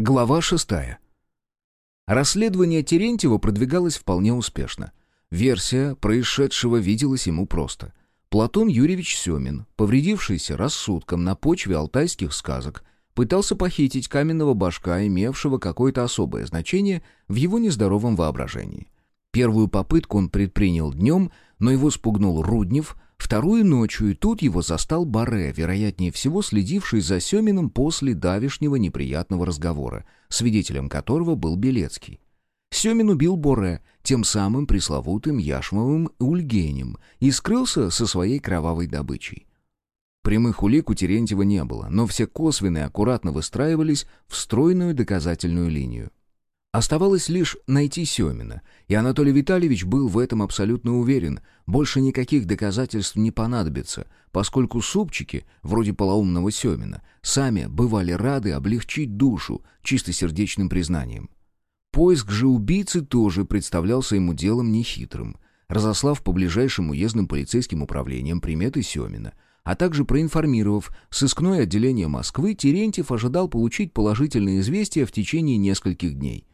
Глава шестая. Расследование Терентьева продвигалось вполне успешно. Версия происшедшего виделась ему просто. Платон Юрьевич Семин, повредившийся рассудком на почве алтайских сказок, пытался похитить каменного башка, имевшего какое-то особое значение в его нездоровом воображении. Первую попытку он предпринял днем, но его спугнул Руднев — Вторую ночью, и тут его застал Баре, вероятнее всего следивший за Семиным после давишнего неприятного разговора, свидетелем которого был Белецкий. Семин убил Боре, тем самым пресловутым Яшмовым Ульгенем, и скрылся со своей кровавой добычей. Прямых улик у Терентьева не было, но все косвенные аккуратно выстраивались в стройную доказательную линию. Оставалось лишь найти Семина, и Анатолий Витальевич был в этом абсолютно уверен. Больше никаких доказательств не понадобится, поскольку супчики, вроде полоумного Семина, сами бывали рады облегчить душу чистосердечным признанием. Поиск же убийцы тоже представлялся ему делом нехитрым. Разослав по ближайшим уездным полицейским управлениям приметы Семина, а также проинформировав сыскное отделение Москвы, Терентьев ожидал получить положительные известия в течение нескольких дней.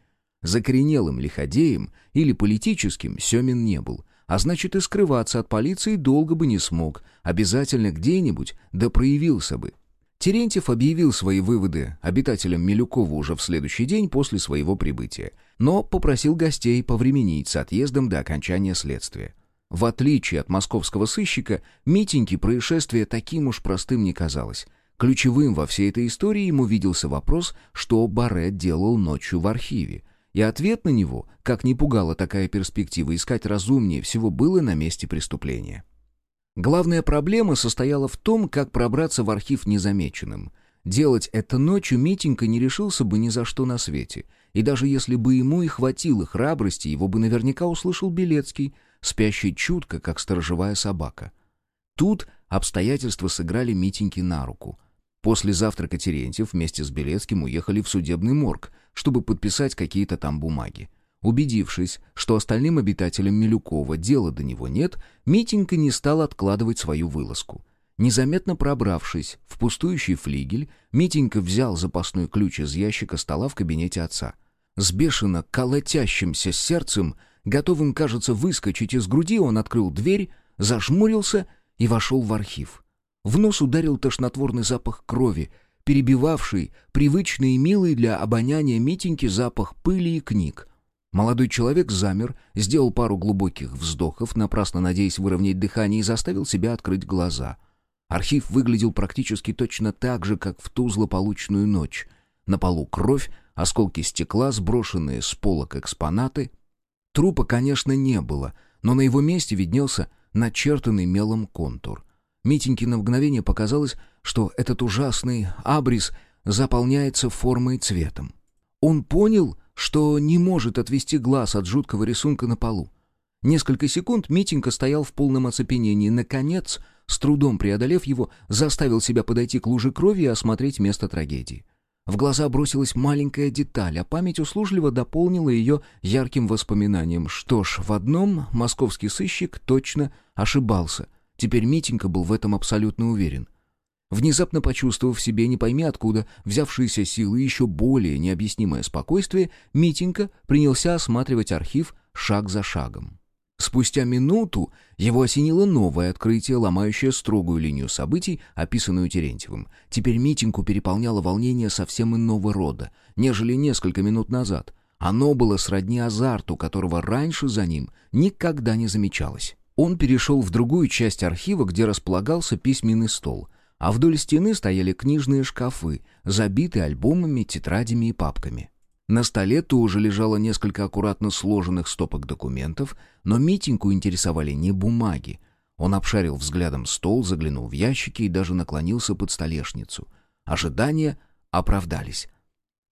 Закоренелым лиходеем или политическим Семин не был, а значит и скрываться от полиции долго бы не смог, обязательно где-нибудь да проявился бы. Терентьев объявил свои выводы обитателям Милюкова уже в следующий день после своего прибытия, но попросил гостей повременить с отъездом до окончания следствия. В отличие от московского сыщика, митинги происшествия таким уж простым не казалось. Ключевым во всей этой истории ему виделся вопрос, что Барретт делал ночью в архиве — и ответ на него, как не пугала такая перспектива, искать разумнее всего было на месте преступления. Главная проблема состояла в том, как пробраться в архив незамеченным. Делать это ночью Митенька не решился бы ни за что на свете. И даже если бы ему и хватило храбрости, его бы наверняка услышал Белецкий, спящий чутко, как сторожевая собака. Тут обстоятельства сыграли Митеньке на руку. После завтрака Терентьев вместе с Белецким уехали в судебный морг, чтобы подписать какие-то там бумаги. Убедившись, что остальным обитателям Милюкова дела до него нет, Митенька не стал откладывать свою вылазку. Незаметно пробравшись в пустующий флигель, Митенька взял запасной ключ из ящика стола в кабинете отца. С бешено колотящимся сердцем, готовым, кажется, выскочить из груди, он открыл дверь, зажмурился и вошел в архив. В нос ударил тошнотворный запах крови, перебивавший привычный и милый для обоняния Митеньки запах пыли и книг. Молодой человек замер, сделал пару глубоких вздохов, напрасно надеясь выровнять дыхание, и заставил себя открыть глаза. Архив выглядел практически точно так же, как в ту злополучную ночь. На полу кровь, осколки стекла, сброшенные с полок экспонаты. Трупа, конечно, не было, но на его месте виднелся начертанный мелом контур. Митеньке на мгновение показалось, что этот ужасный абрис заполняется формой и цветом. Он понял, что не может отвести глаз от жуткого рисунка на полу. Несколько секунд Митенька стоял в полном оцепенении. Наконец, с трудом преодолев его, заставил себя подойти к луже крови и осмотреть место трагедии. В глаза бросилась маленькая деталь, а память услужливо дополнила ее ярким воспоминанием. Что ж, в одном московский сыщик точно ошибался. Теперь Митенька был в этом абсолютно уверен. Внезапно почувствовав в себе, не пойми откуда, взявшиеся силы и еще более необъяснимое спокойствие, Митенька принялся осматривать архив шаг за шагом. Спустя минуту его осенило новое открытие, ломающее строгую линию событий, описанную Терентьевым. Теперь Митеньку переполняло волнение совсем иного рода, нежели несколько минут назад. Оно было сродни азарту, которого раньше за ним никогда не замечалось. Он перешел в другую часть архива, где располагался письменный стол, а вдоль стены стояли книжные шкафы, забитые альбомами, тетрадями и папками. На столе тоже лежало несколько аккуратно сложенных стопок документов, но Митеньку интересовали не бумаги. Он обшарил взглядом стол, заглянул в ящики и даже наклонился под столешницу. Ожидания оправдались.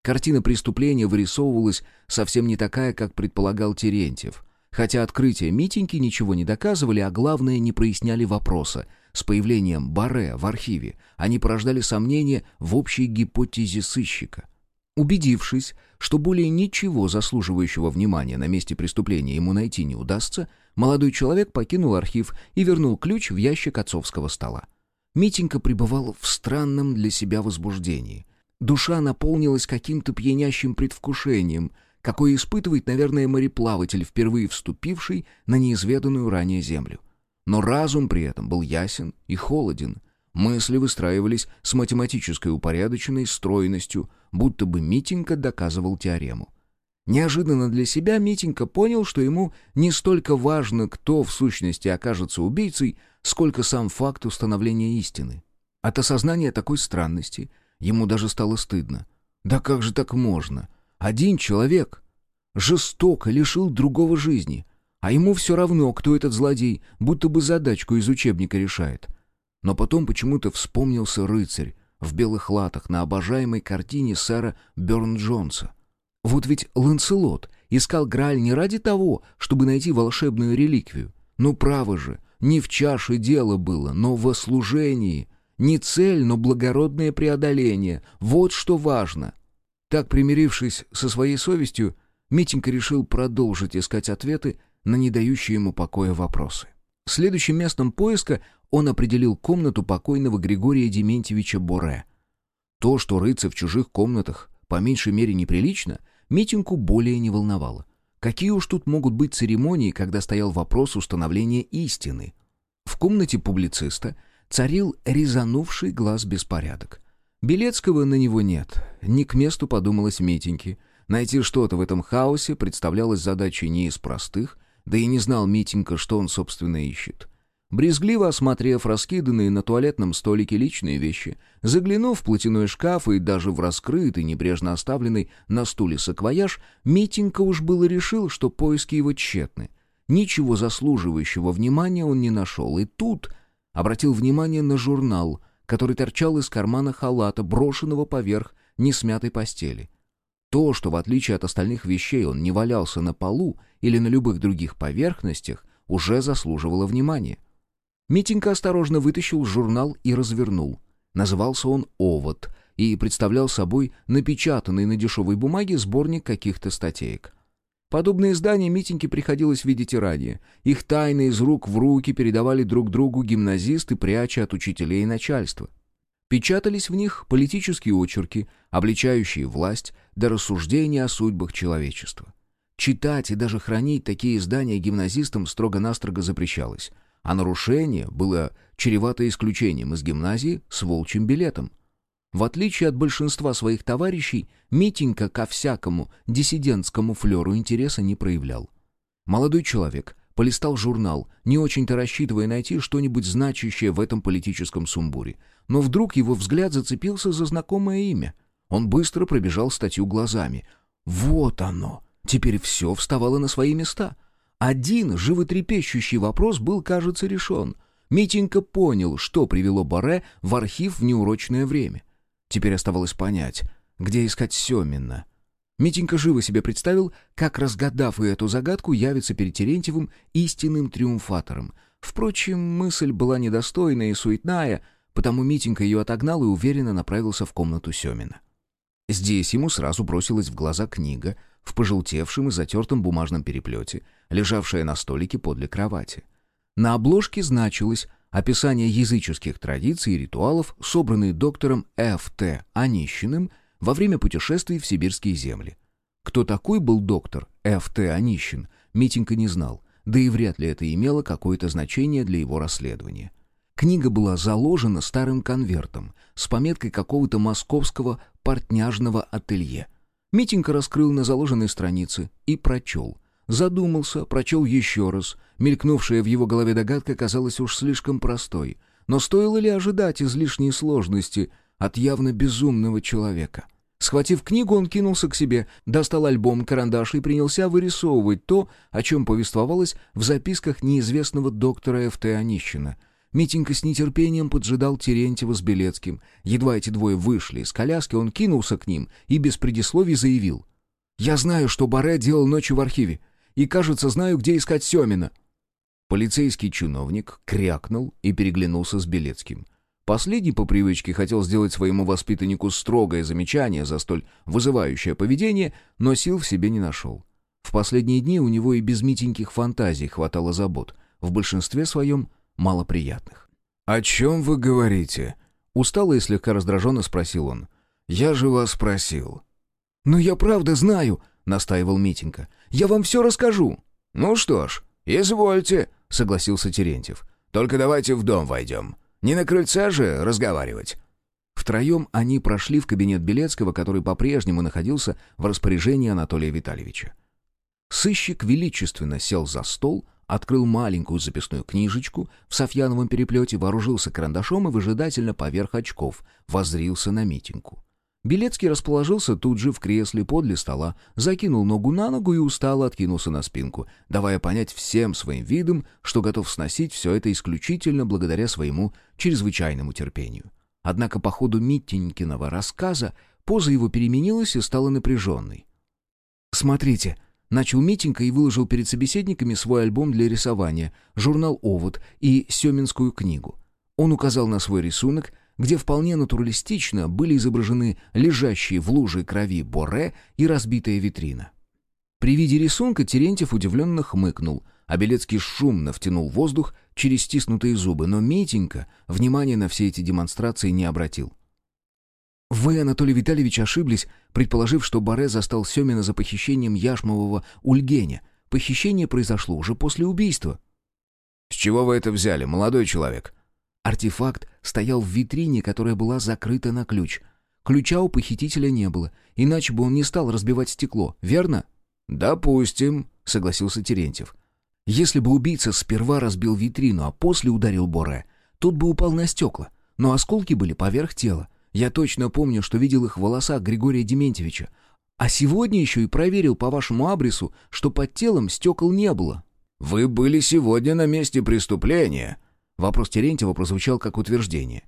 Картина преступления вырисовывалась совсем не такая, как предполагал Терентьев — Хотя открытия Митеньки ничего не доказывали, а главное, не проясняли вопроса. С появлением Баре в архиве они порождали сомнения в общей гипотезе сыщика. Убедившись, что более ничего заслуживающего внимания на месте преступления ему найти не удастся, молодой человек покинул архив и вернул ключ в ящик отцовского стола. Митенька пребывал в странном для себя возбуждении. душа наполнилась каким-то пьянящим предвкушением, какое испытывает, наверное, мореплаватель, впервые вступивший на неизведанную ранее землю. Но разум при этом был ясен и холоден. Мысли выстраивались с математической упорядоченной стройностью, будто бы Митенька доказывал теорему. Неожиданно для себя Митенька понял, что ему не столько важно, кто в сущности окажется убийцей, сколько сам факт установления истины. От осознания такой странности ему даже стало стыдно. Да как же так можно? Один человек жестоко лишил другого жизни, а ему все равно, кто этот злодей, будто бы задачку из учебника решает. Но потом почему-то вспомнился рыцарь в белых латах на обожаемой картине сэра Бёрн-Джонса. Вот ведь Ланселот искал Грааль не ради того, чтобы найти волшебную реликвию. Ну, право же, не в чаше дело было, но во служении. Не цель, но благородное преодоление. Вот что важно. Так, примирившись со своей совестью, Митенька решил продолжить искать ответы на не дающие ему покоя вопросы. Следующим местом поиска он определил комнату покойного Григория Дементьевича Боре. То, что рыться в чужих комнатах по меньшей мере неприлично, Митеньку более не волновало. Какие уж тут могут быть церемонии, когда стоял вопрос установления истины? В комнате публициста царил резанувший глаз беспорядок. Белецкого на него нет. Не к месту подумалось Митеньке. Найти что-то в этом хаосе представлялось задачей не из простых, да и не знал Митенька, что он, собственно, ищет. Брезгливо осмотрев раскиданные на туалетном столике личные вещи, заглянув в платяной шкаф и даже в раскрытый, небрежно оставленный на стуле саквояж, Митенька уж было решил, что поиски его тщетны. Ничего заслуживающего внимания он не нашел, и тут обратил внимание на журнал, который торчал из кармана халата, брошенного поверх несмятой постели. То, что в отличие от остальных вещей он не валялся на полу или на любых других поверхностях, уже заслуживало внимания. Митенька осторожно вытащил журнал и развернул. Назывался он «Овод» и представлял собой напечатанный на дешевой бумаге сборник каких-то статеек. Подобные издания Митеньке приходилось видеть и ранее. Их тайны из рук в руки передавали друг другу гимназисты, пряча от учителей и начальства. Печатались в них политические очерки, обличающие власть до рассуждения о судьбах человечества. Читать и даже хранить такие издания гимназистам строго-настрого запрещалось — а нарушение было чревато исключением из гимназии с волчьим билетом. В отличие от большинства своих товарищей, Митенька ко всякому диссидентскому флеру интереса не проявлял. Молодой человек полистал журнал, не очень-то рассчитывая найти что-нибудь значащее в этом политическом сумбуре. Но вдруг его взгляд зацепился за знакомое имя. Он быстро пробежал статью глазами. Вот оно! Теперь все вставало на свои места — один животрепещущий вопрос был, кажется, решен. Митенька понял, что привело Баре в архив в неурочное время. Теперь оставалось понять, где искать Семина. Митенька живо себе представил, как, разгадав и эту загадку, явится перед Терентьевым истинным триумфатором. Впрочем, мысль была недостойная и суетная, потому Митенька ее отогнал и уверенно направился в комнату Семина. Здесь ему сразу бросилась в глаза книга — в пожелтевшем и затертом бумажном переплете, лежавшая на столике подле кровати. На обложке значилось описание языческих традиций и ритуалов, собранные доктором Ф.Т. Онищиным во время путешествий в сибирские земли. Кто такой был доктор Ф.Т. Онищин, Митенька не знал, да и вряд ли это имело какое-то значение для его расследования. Книга была заложена старым конвертом с пометкой какого-то московского портняжного ателье. Митенька раскрыл на заложенной странице и прочел. Задумался, прочел еще раз. Мелькнувшая в его голове догадка казалась уж слишком простой. Но стоило ли ожидать излишней сложности от явно безумного человека? Схватив книгу, он кинулся к себе, достал альбом, карандаш и принялся вырисовывать то, о чем повествовалось в записках неизвестного доктора Ф.Т. Онищина — Митенька с нетерпением поджидал Терентьева с Белецким. Едва эти двое вышли из коляски, он кинулся к ним и без предисловий заявил. «Я знаю, что Баре делал ночью в архиве, и, кажется, знаю, где искать Семина». Полицейский чиновник крякнул и переглянулся с Белецким. Последний по привычке хотел сделать своему воспитаннику строгое замечание за столь вызывающее поведение, но сил в себе не нашел. В последние дни у него и без митеньких фантазий хватало забот, в большинстве своем малоприятных. «О чем вы говорите?» Устало и слегка раздраженно спросил он. «Я же вас спросил». «Но я правда знаю», — настаивал Митенька. «Я вам все расскажу». «Ну что ж, извольте», — согласился Терентьев. «Только давайте в дом войдем. Не на крыльце же разговаривать». Втроем они прошли в кабинет Белецкого, который по-прежнему находился в распоряжении Анатолия Витальевича. Сыщик величественно сел за стол, открыл маленькую записную книжечку в софьяновом переплете, вооружился карандашом и выжидательно поверх очков воззрился на митинку. Белецкий расположился тут же в кресле подле стола, закинул ногу на ногу и устало откинулся на спинку, давая понять всем своим видом, что готов сносить все это исключительно благодаря своему чрезвычайному терпению. Однако по ходу Митенькиного рассказа поза его переменилась и стала напряженной. «Смотрите», — начал Митенька и выложил перед собеседниками свой альбом для рисования, журнал «Овод» и Семинскую книгу. Он указал на свой рисунок — где вполне натуралистично были изображены лежащие в луже крови Боре и разбитая витрина. При виде рисунка Терентьев удивленно хмыкнул, а Белецкий шумно втянул воздух через стиснутые зубы, но Митенька внимания на все эти демонстрации не обратил. «Вы, Анатолий Витальевич, ошиблись, предположив, что Боре застал Семина за похищением яшмового Ульгеня. Похищение произошло уже после убийства». «С чего вы это взяли, молодой человек?» Артефакт стоял в витрине, которая была закрыта на ключ. Ключа у похитителя не было, иначе бы он не стал разбивать стекло, верно? «Допустим», — согласился Терентьев. «Если бы убийца сперва разбил витрину, а после ударил Боре, тут бы упал на стекла, но осколки были поверх тела. Я точно помню, что видел их в волосах Григория Дементьевича. А сегодня еще и проверил по вашему абрису, что под телом стекол не было». «Вы были сегодня на месте преступления», Вопрос Терентьева прозвучал как утверждение.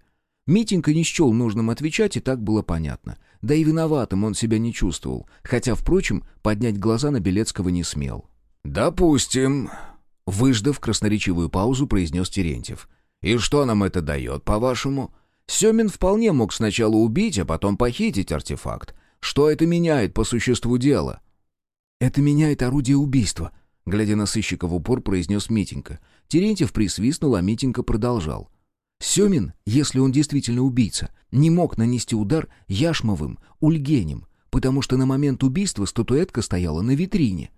Митенька не счел нужным отвечать, и так было понятно. Да и виноватым он себя не чувствовал, хотя, впрочем, поднять глаза на Белецкого не смел. «Допустим», — выждав красноречивую паузу, произнес Терентьев. «И что нам это дает, по-вашему? Семин вполне мог сначала убить, а потом похитить артефакт. Что это меняет по существу дела?» «Это меняет орудие убийства», — глядя на сыщика в упор, произнес Митенька. Терентьев присвистнул, а Митенька продолжал. Семин, если он действительно убийца, не мог нанести удар Яшмовым, Ульгенем, потому что на момент убийства статуэтка стояла на витрине.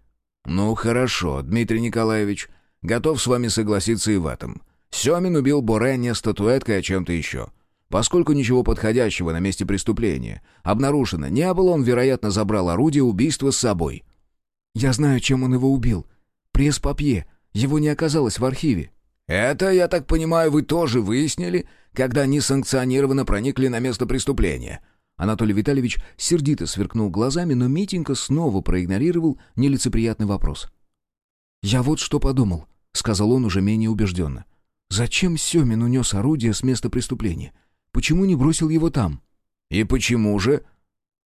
«Ну хорошо, Дмитрий Николаевич, готов с вами согласиться и в этом. Семин убил Боре не статуэткой, а чем-то еще. Поскольку ничего подходящего на месте преступления обнаружено не было, он, вероятно, забрал орудие убийства с собой». «Я знаю, чем он его убил. Пресс-папье, его не оказалось в архиве». «Это, я так понимаю, вы тоже выяснили, когда несанкционированно проникли на место преступления?» Анатолий Витальевич сердито сверкнул глазами, но Митенька снова проигнорировал нелицеприятный вопрос. «Я вот что подумал», — сказал он уже менее убежденно. «Зачем Семин унес орудие с места преступления? Почему не бросил его там?» «И почему же?»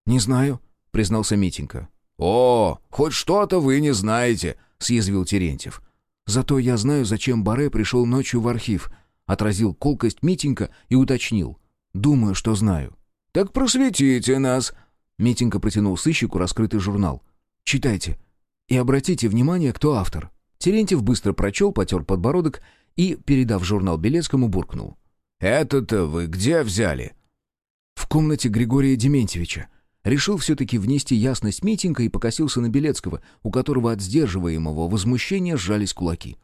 «Не знаю», — признался Митенька. «О, хоть что-то вы не знаете», — съязвил Терентьев. Зато я знаю, зачем Баре пришел ночью в архив. Отразил колкость Митенька и уточнил. Думаю, что знаю. «Так просветите нас!» Митенька протянул сыщику раскрытый журнал. «Читайте. И обратите внимание, кто автор». Терентьев быстро прочел, потер подбородок и, передав журнал Белецкому, буркнул. «Это-то вы где взяли?» «В комнате Григория Дементьевича. Решил все-таки внести ясность Митенька и покосился на Белецкого, у которого от сдерживаемого возмущения сжались кулаки.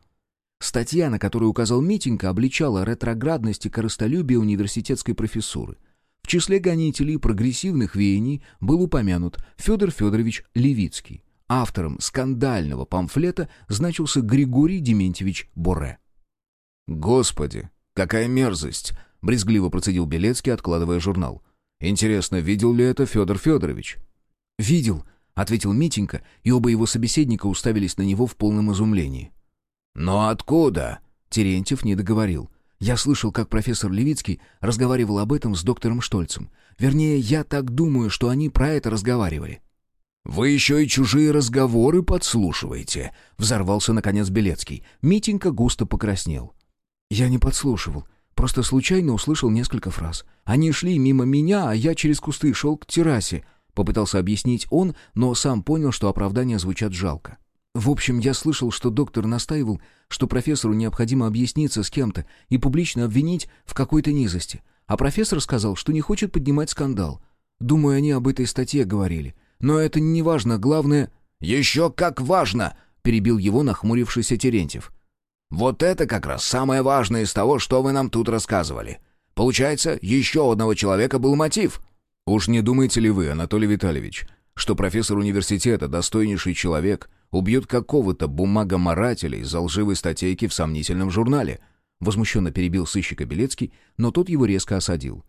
Статья, на которую указал Митенька, обличала ретроградность и корыстолюбие университетской профессуры. В числе гонителей прогрессивных веяний был упомянут Федор Федорович Левицкий. Автором скандального памфлета значился Григорий Дементьевич Боре. «Господи, какая мерзость!» — брезгливо процедил Белецкий, откладывая журнал. Интересно, видел ли это Федор Федорович? «Видел», — ответил Митенька, и оба его собеседника уставились на него в полном изумлении. «Но откуда?» — Терентьев не договорил. «Я слышал, как профессор Левицкий разговаривал об этом с доктором Штольцем. Вернее, я так думаю, что они про это разговаривали». «Вы еще и чужие разговоры подслушиваете», — взорвался, наконец, Белецкий. Митенька густо покраснел. «Я не подслушивал. Просто случайно услышал несколько фраз. Они шли мимо меня, а я через кусты шел к террасе. Попытался объяснить он, но сам понял, что оправдания звучат жалко. В общем, я слышал, что доктор настаивал, что профессору необходимо объясниться с кем-то и публично обвинить в какой-то низости. А профессор сказал, что не хочет поднимать скандал. Думаю, они об этой статье говорили. Но это не важно, главное...» «Еще как важно!» — перебил его нахмурившийся Терентьев. «Вот это как раз самое важное из того, что вы нам тут рассказывали. Получается, еще одного человека был мотив». «Уж не думаете ли вы, Анатолий Витальевич, что профессор университета, достойнейший человек, убьет какого-то бумагоморателя из-за лживой статейки в сомнительном журнале?» Возмущенно перебил сыщика Белецкий, но тот его резко осадил.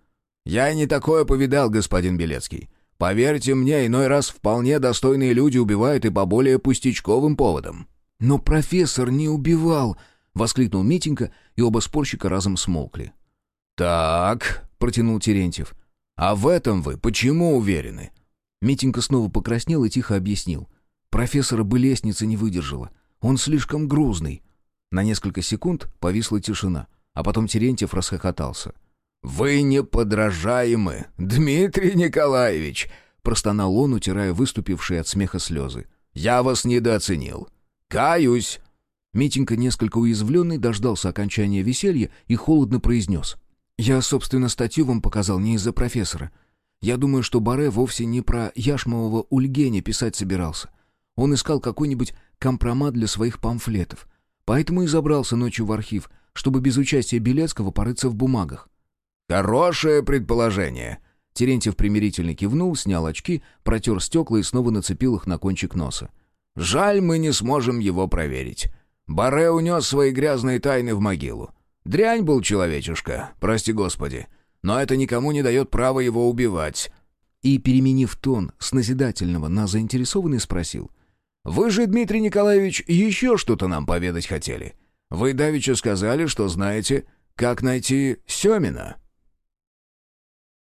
«Я не такое повидал, господин Белецкий. Поверьте мне, иной раз вполне достойные люди убивают и по более пустячковым поводам». «Но профессор не убивал!» — воскликнул Митенька, и оба спорщика разом смолкли. «Так», — протянул Терентьев, — «а в этом вы почему уверены?» Митенька снова покраснел и тихо объяснил. «Профессора бы лестница не выдержала. Он слишком грузный». На несколько секунд повисла тишина, а потом Терентьев расхохотался. «Вы неподражаемы, Дмитрий Николаевич!» — простонал он, утирая выступившие от смеха слезы. «Я вас недооценил. Каюсь!» Митенька, несколько уязвленный, дождался окончания веселья и холодно произнес. «Я, собственно, статью вам показал не из-за профессора. Я думаю, что Баре вовсе не про Яшмового Ульгеня писать собирался. Он искал какой-нибудь компромат для своих памфлетов. Поэтому и забрался ночью в архив, чтобы без участия Белецкого порыться в бумагах. «Хорошее предположение!» Терентьев примирительно кивнул, снял очки, протер стекла и снова нацепил их на кончик носа. «Жаль, мы не сможем его проверить. Баре унес свои грязные тайны в могилу. Дрянь был человечушка, прости господи. Но это никому не дает права его убивать». И, переменив тон с назидательного на заинтересованный, спросил. «Вы же, Дмитрий Николаевич, еще что-то нам поведать хотели. Вы давеча сказали, что знаете, как найти Семина».